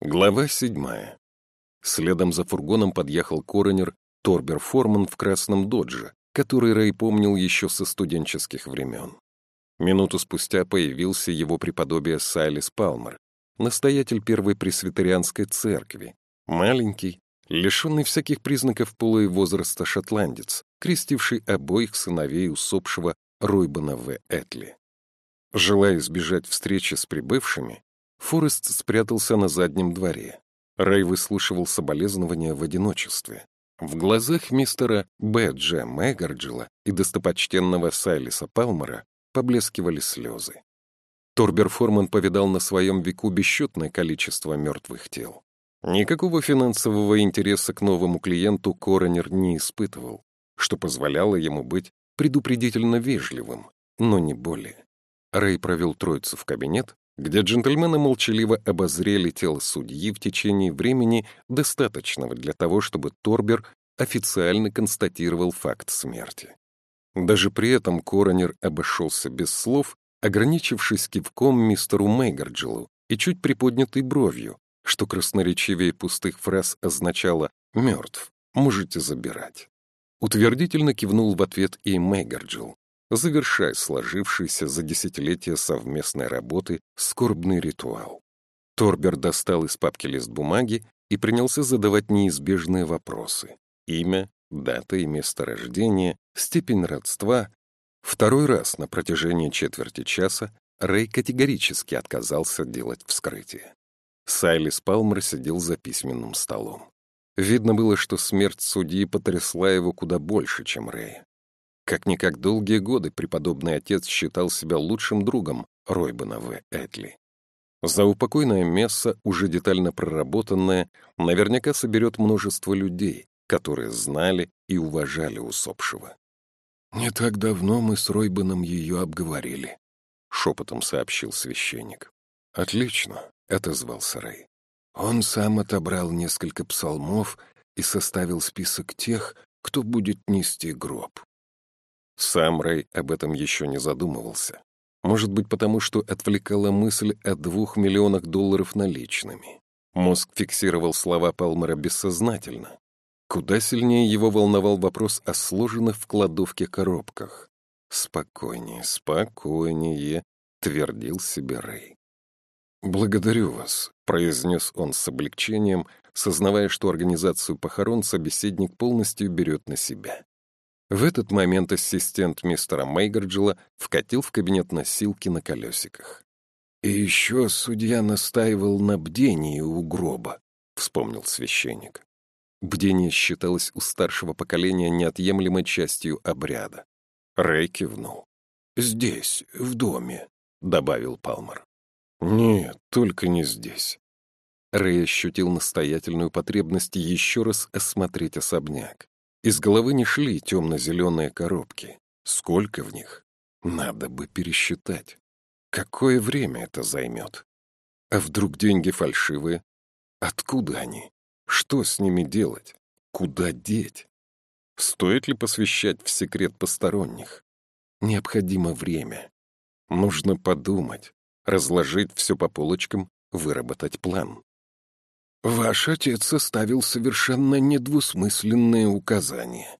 Глава седьмая. Следом за фургоном подъехал коронер Торбер Форман в красном додже, который Рэй помнил еще со студенческих времен. Минуту спустя появился его преподобие Сайлис Палмер, настоятель первой пресвитерианской церкви, маленький, лишенный всяких признаков пола и возраста шотландец, крестивший обоих сыновей усопшего Ройбана В. Этли. Желая избежать встречи с прибывшими, Форест спрятался на заднем дворе. Рэй выслушивал соболезнования в одиночестве. В глазах мистера Б. Дж. Мэггарджела и достопочтенного Сайлиса Палмера поблескивали слезы. Торбер Форман повидал на своем веку бесчетное количество мертвых тел. Никакого финансового интереса к новому клиенту Коронер не испытывал, что позволяло ему быть предупредительно вежливым, но не более. Рэй провел троицу в кабинет, где джентльмены молчаливо обозрели тело судьи в течение времени, достаточного для того, чтобы Торбер официально констатировал факт смерти. Даже при этом коронер обошелся без слов, ограничившись кивком мистеру Мейгарджилу и чуть приподнятой бровью, что красноречивее пустых фраз означало «мертв, можете забирать». Утвердительно кивнул в ответ и Мейгарджилл, завершая сложившийся за десятилетия совместной работы скорбный ритуал. Торбер достал из папки лист бумаги и принялся задавать неизбежные вопросы. Имя, дата и место рождения, степень родства. Второй раз на протяжении четверти часа Рэй категорически отказался делать вскрытие. Сайлис Палмер сидел за письменным столом. Видно было, что смерть судьи потрясла его куда больше, чем Рэя. Как-никак долгие годы преподобный отец считал себя лучшим другом Ройбана В. Этли. Заупокойное место, уже детально проработанное, наверняка соберет множество людей, которые знали и уважали усопшего. «Не так давно мы с Ройбаном ее обговорили», — шепотом сообщил священник. «Отлично», — отозвался Рэй. Он сам отобрал несколько псалмов и составил список тех, кто будет нести гроб. Сам Рэй об этом еще не задумывался. Может быть, потому что отвлекала мысль о двух миллионах долларов наличными. Мозг фиксировал слова Палмера бессознательно. Куда сильнее его волновал вопрос о сложенных в кладовке коробках. «Спокойнее, спокойнее», — твердил себе Рэй. «Благодарю вас», — произнес он с облегчением, сознавая, что организацию похорон собеседник полностью берет на себя. В этот момент ассистент мистера Мейгарджела вкатил в кабинет носилки на колесиках. «И еще судья настаивал на бдении у гроба», — вспомнил священник. Бдение считалось у старшего поколения неотъемлемой частью обряда. Рэй кивнул. «Здесь, в доме», — добавил Палмер. «Нет, только не здесь». Рэй ощутил настоятельную потребность еще раз осмотреть особняк. Из головы не шли темно-зеленые коробки. Сколько в них? Надо бы пересчитать. Какое время это займет? А вдруг деньги фальшивые? Откуда они? Что с ними делать? Куда деть? Стоит ли посвящать в секрет посторонних? Необходимо время. Нужно подумать, разложить все по полочкам, выработать план. Ваш отец составил совершенно недвусмысленные указания.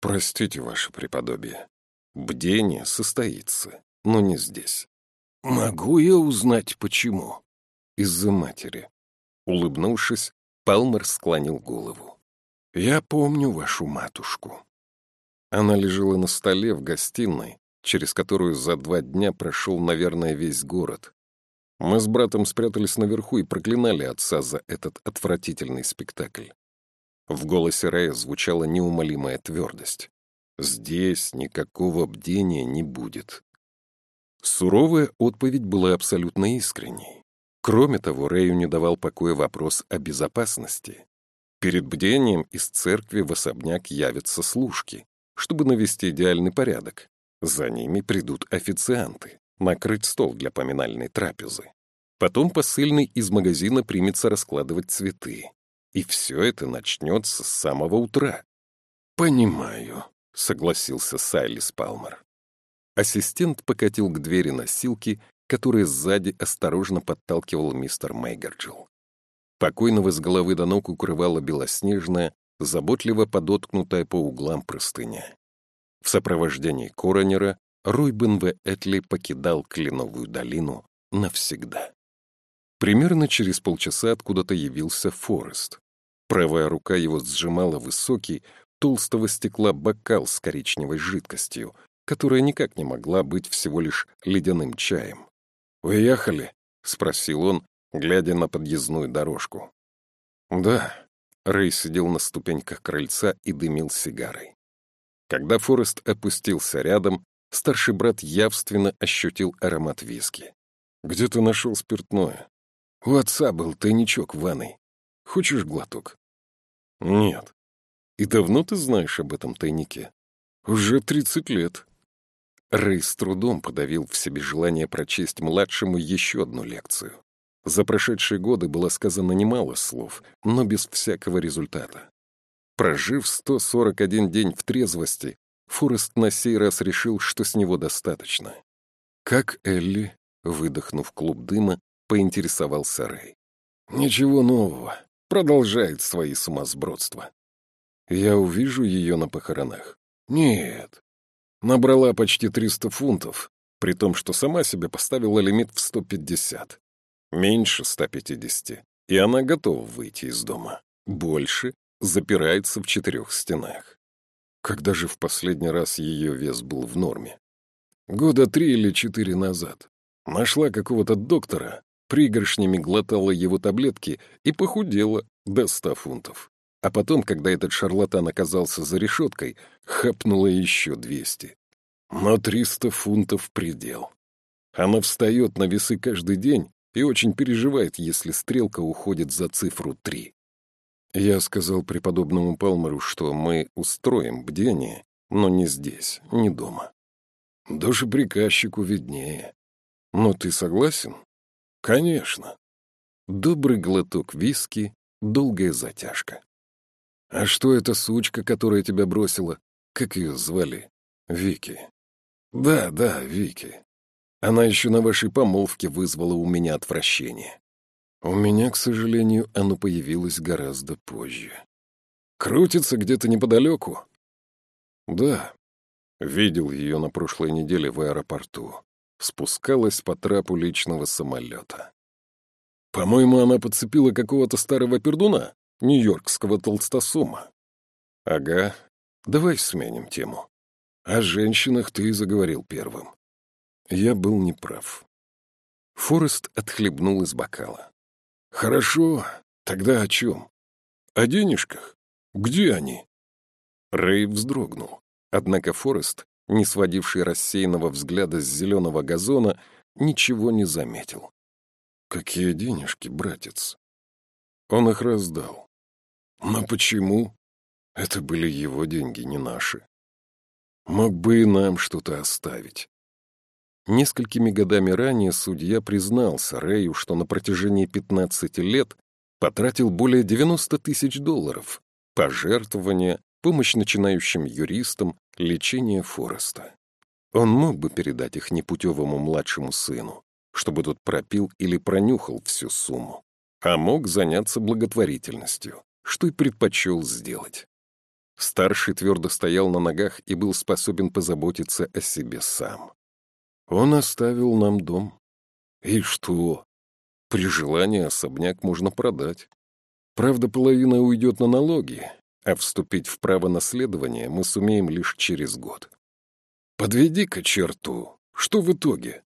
Простите, ваше преподобие. Бдение состоится, но не здесь. Могу я узнать, почему? Из-за матери. Улыбнувшись, Палмер склонил голову. Я помню вашу матушку. Она лежала на столе в гостиной, через которую за два дня прошел, наверное, весь город, мы с братом спрятались наверху и проклинали отца за этот отвратительный спектакль. В голосе Рэя звучала неумолимая твердость. Здесь никакого бдения не будет. Суровая отповедь была абсолютно искренней. Кроме того, Рэю не давал покоя вопрос о безопасности. Перед бдением из церкви в особняк явятся служки, чтобы навести идеальный порядок. За ними придут официанты накрыть стол для поминальной трапезы. Потом посыльный из магазина примется раскладывать цветы. И все это начнется с самого утра. «Понимаю», — согласился Сайлис Палмер. Ассистент покатил к двери носилки, которые сзади осторожно подталкивал мистер Мейгерджилл. Покойного с головы до ног укрывала белоснежная, заботливо подоткнутая по углам простыня. В сопровождении коронера Ройбен В. Этли покидал Кленовую долину навсегда. Примерно через полчаса откуда-то явился Форест. Правая рука его сжимала высокий, толстого стекла бокал с коричневой жидкостью, которая никак не могла быть всего лишь ледяным чаем. «Уехали?» — спросил он, глядя на подъездную дорожку. «Да». Рэй сидел на ступеньках крыльца и дымил сигарой. Когда Форест опустился рядом, старший брат явственно ощутил аромат виски. «Где ты нашел спиртное?» «У отца был тайничок в ванной. Хочешь глоток?» «Нет». «И давно ты знаешь об этом тайнике?» «Уже тридцать лет». Рэй с трудом подавил в себе желание прочесть младшему еще одну лекцию. За прошедшие годы было сказано немало слов, но без всякого результата. Прожив 141 день в трезвости, Форест на сей раз решил, что с него достаточно. Как Элли, выдохнув клуб дыма, поинтересовался Рэй. «Ничего нового. Продолжает свои сумасбродства. Я увижу ее на похоронах. Нет. Набрала почти 300 фунтов, при том, что сама себе поставила лимит в 150. Меньше 150, и она готова выйти из дома. Больше запирается в четырех стенах. Когда же в последний раз ее вес был в норме? Года три или четыре назад. Нашла какого-то доктора, пригоршнями глотала его таблетки и похудела до ста фунтов. А потом, когда этот шарлатан оказался за решеткой, хапнула еще двести. Но триста фунтов — предел. Она встает на весы каждый день и очень переживает, если стрелка уходит за цифру три. Я сказал преподобному Палмеру, что мы устроим бдение, но не здесь, не дома. Душеприказчику виднее. Но ты согласен? Конечно. Добрый глоток виски, долгая затяжка. А что эта сучка, которая тебя бросила? Как ее звали? Вики. Да, да, Вики. Она еще на вашей помолвке вызвала у меня отвращение. У меня, к сожалению, оно появилось гораздо позже. Крутится где-то неподалеку? Да. Видел ее на прошлой неделе в аэропорту. Спускалась по трапу личного самолета. По-моему, она подцепила какого-то старого пердуна, нью-йоркского толстосума. Ага, давай сменим тему. О женщинах ты заговорил первым. Я был неправ. Форест отхлебнул из бокала. «Хорошо, тогда о чем? О денежках? Где они?» Рэй вздрогнул. Однако Форест, не сводивший рассеянного взгляда с зеленого газона, ничего не заметил. «Какие денежки, братец?» Он их раздал. «Но почему?» Это были его деньги, не наши. Мог бы и нам что-то оставить. Несколькими годами ранее судья признался Рэю, что на протяжении 15 лет потратил более 90 тысяч долларов, пожертвования, помощь начинающим юристам, лечение Фореста. Он мог бы передать их непутевому младшему сыну, чтобы тот пропил или пронюхал всю сумму, а мог заняться благотворительностью, что и предпочел сделать. Старший твердо стоял на ногах и был способен позаботиться о себе сам. Он оставил нам дом. И что? При желании особняк можно продать. Правда, половина уйдет на налоги, а вступить в право наследования мы сумеем лишь через год. Подведи-ка черту. Что в итоге?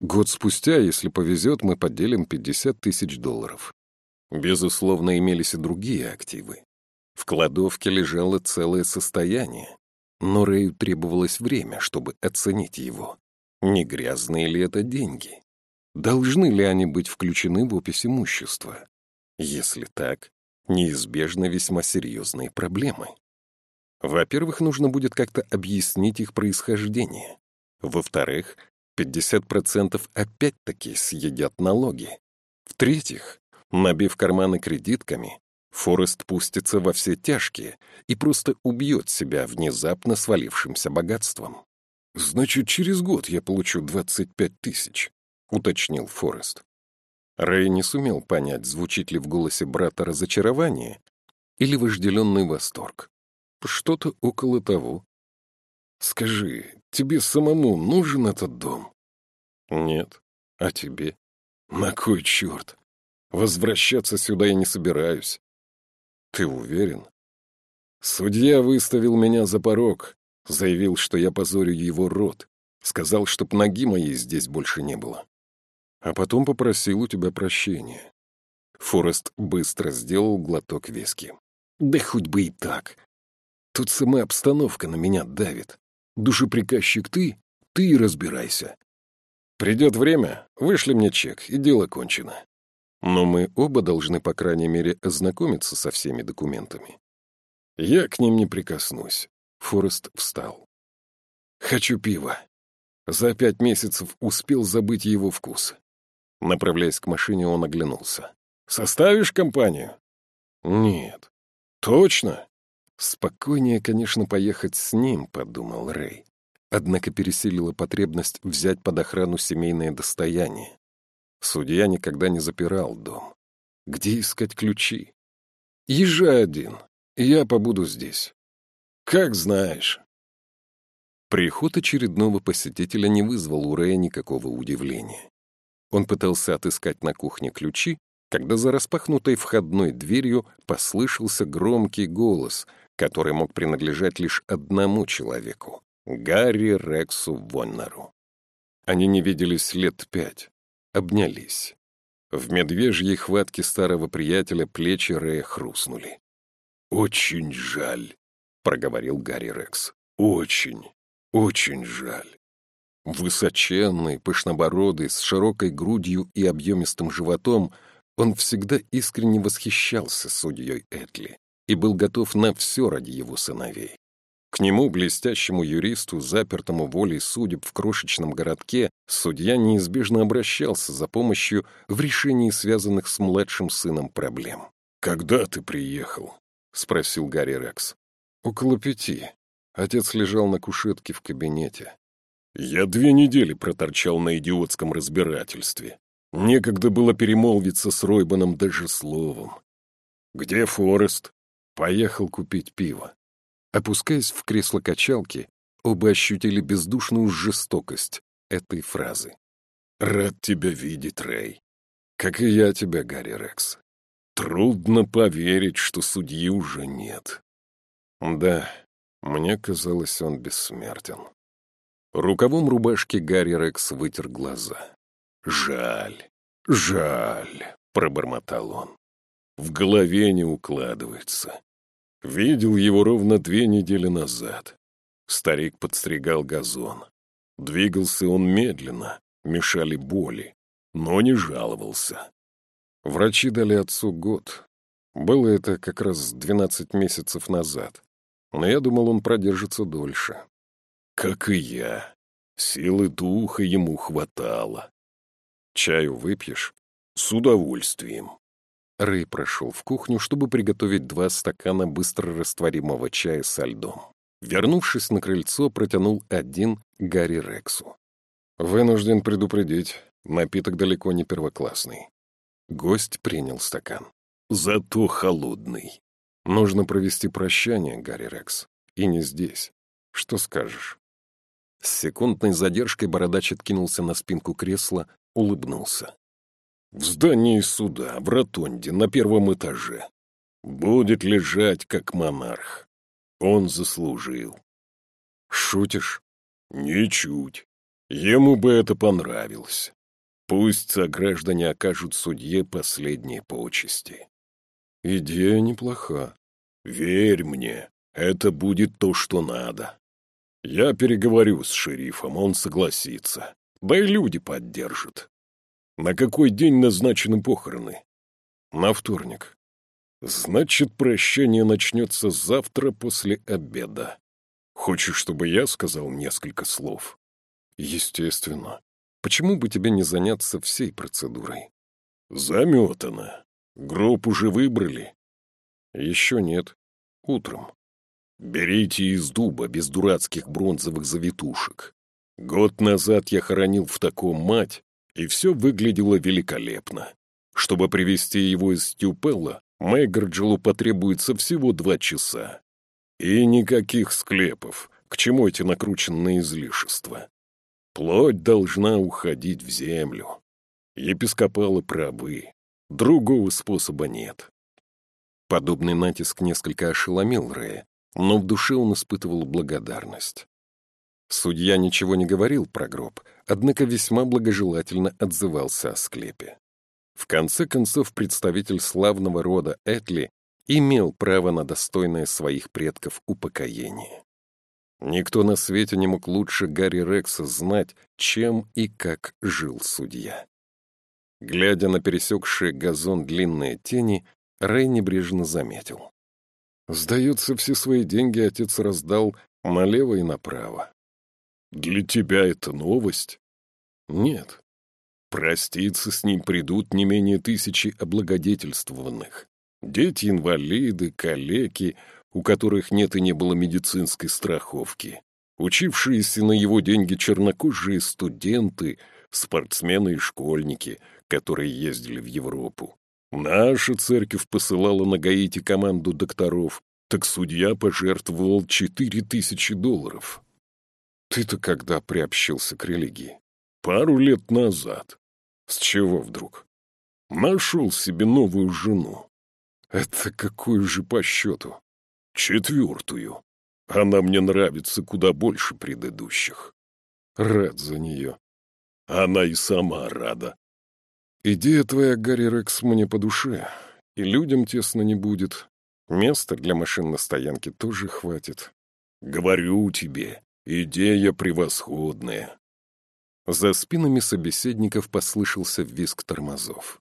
Год спустя, если повезет, мы поделим 50 тысяч долларов. Безусловно, имелись и другие активы. В кладовке лежало целое состояние, но Рэю требовалось время, чтобы оценить его. Не грязные ли это деньги? Должны ли они быть включены в опись имущества? Если так, неизбежны весьма серьезные проблемы. Во-первых, нужно будет как-то объяснить их происхождение. Во-вторых, 50% опять-таки съедят налоги. В-третьих, набив карманы кредитками, Форест пустится во все тяжкие и просто убьет себя внезапно свалившимся богатством. «Значит, через год я получу 25 тысяч», — уточнил Форест. Рэй не сумел понять, звучит ли в голосе брата разочарование или вожделенный восторг. Что-то около того. «Скажи, тебе самому нужен этот дом?» «Нет. А тебе?» «На кой черт? Возвращаться сюда я не собираюсь». «Ты уверен?» «Судья выставил меня за порог, заявил, что я позорю его род, сказал, чтоб ноги моей здесь больше не было. А потом попросил у тебя прощения». Форест быстро сделал глоток виски. «Да хоть бы и так. Тут сама обстановка на меня давит. Душеприказчик ты, ты и разбирайся. Придет время, вышли мне чек, и дело кончено. Но мы оба должны, по крайней мере, ознакомиться со всеми документами. Я к ним не прикоснусь. Форест встал. Хочу пива. За пять месяцев успел забыть его вкус. Направляясь к машине, он оглянулся. «Составишь компанию?» «Нет». «Точно?» «Спокойнее, конечно, поехать с ним», — подумал Рэй. Однако пересилила потребность взять под охрану семейное достояние. Судья никогда не запирал дом. Где искать ключи? Езжай один, я побуду здесь. Как знаешь. Приход очередного посетителя не вызвал у Рэя никакого удивления. Он пытался отыскать на кухне ключи, когда за распахнутой входной дверью послышался громкий голос — который мог принадлежать лишь одному человеку — Гарри Рексу Воннеру. Они не виделись лет пять, обнялись. В медвежьей хватке старого приятеля плечи Рэя хрустнули. «Очень жаль», — проговорил Гарри Рекс. «Очень, очень жаль». Высоченный, пышнобородый, с широкой грудью и объемистым животом, он всегда искренне восхищался судьей Этли и был готов на все ради его сыновей. К нему, блестящему юристу, запертому волей судеб в крошечном городке, судья неизбежно обращался за помощью в решении связанных с младшим сыном проблем. «Когда ты приехал?» — спросил Гарри Рекс. «Около пяти. Отец лежал на кушетке в кабинете. Я две недели проторчал на идиотском разбирательстве. Некогда было перемолвиться с Ройбаном даже словом. Где Форест? Поехал купить пиво. Опускаясь в кресло качалки, оба ощутили бездушную жестокость этой фразы. «Рад тебя видеть, Рэй. Как и я тебя, Гарри Рекс. Трудно поверить, что судьи уже нет». Да, мне казалось, он бессмертен. Рукавом рубашки Гарри Рекс вытер глаза. «Жаль, жаль», — пробормотал он в голове не укладывается. Видел его ровно две недели назад. Старик подстригал газон. Двигался он медленно, мешали боли, но не жаловался. Врачи дали отцу год. Было это как раз 12 месяцев назад. Но я думал, он продержится дольше. Как и я. Силы духа ему хватало. Чаю выпьешь? С удовольствием. Рэй прошел в кухню, чтобы приготовить два стакана быстрорастворимого чая со льдом. Вернувшись на крыльцо, протянул один Гарри Рексу. «Вынужден предупредить, напиток далеко не первоклассный». Гость принял стакан. «Зато холодный». «Нужно провести прощание, Гарри Рекс. И не здесь. Что скажешь?» С секундной задержкой бородач откинулся на спинку кресла, улыбнулся. В здании суда, в ротонде, на первом этаже. Будет лежать, как монарх. Он заслужил. Шутишь? Ничуть. Ему бы это понравилось. Пусть сограждане окажут судье последние почести. Идея неплоха. Верь мне, это будет то, что надо. Я переговорю с шерифом, он согласится. Да и люди поддержат. На какой день назначены похороны? На вторник. Значит, прощание начнется завтра после обеда. Хочешь, чтобы я сказал несколько слов? Естественно. Почему бы тебе не заняться всей процедурой? Заметано. Гроб уже выбрали? Еще нет. Утром. Берите из дуба, без дурацких бронзовых завитушек. Год назад я хоронил в таком мать, и все выглядело великолепно. Чтобы привести его из Стюпелла, Мэггарджилу потребуется всего два часа. И никаких склепов, к чему эти накрученные излишества. Плоть должна уходить в землю. Епископалы правы. Другого способа нет. Подобный натиск несколько ошеломил Рэя, но в душе он испытывал благодарность. Судья ничего не говорил про гроб, однако весьма благожелательно отзывался о склепе. В конце концов, представитель славного рода Этли имел право на достойное своих предков упокоение. Никто на свете не мог лучше Гарри Рекса знать, чем и как жил судья. Глядя на пересекшие газон длинные тени, Рэй небрежно заметил. Сдается, все свои деньги отец раздал налево и направо. Для тебя это новость? Нет. Проститься с ним придут не менее тысячи облагодетельствованных. Дети-инвалиды, калеки, у которых нет и не было медицинской страховки. Учившиеся на его деньги чернокожие студенты, спортсмены и школьники, которые ездили в Европу. Наша церковь посылала на Гаити команду докторов, так судья пожертвовал четыре тысячи долларов. Ты-то когда приобщился к религии? Пару лет назад. С чего вдруг? Нашел себе новую жену. Это какую же по счету? Четвертую. Она мне нравится куда больше предыдущих. Рад за нее. Она и сама рада. Идея твоя, Гарри Рекс, мне по душе. И людям тесно не будет. Места для машин на стоянке тоже хватит. Говорю тебе, идея превосходная. За спинами собеседников послышался визг тормозов.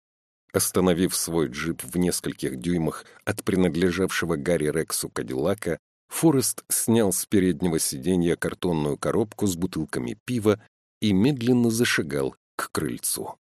Остановив свой джип в нескольких дюймах от принадлежавшего Гарри Рексу Кадиллака, Форест снял с переднего сиденья картонную коробку с бутылками пива и медленно зашагал к крыльцу.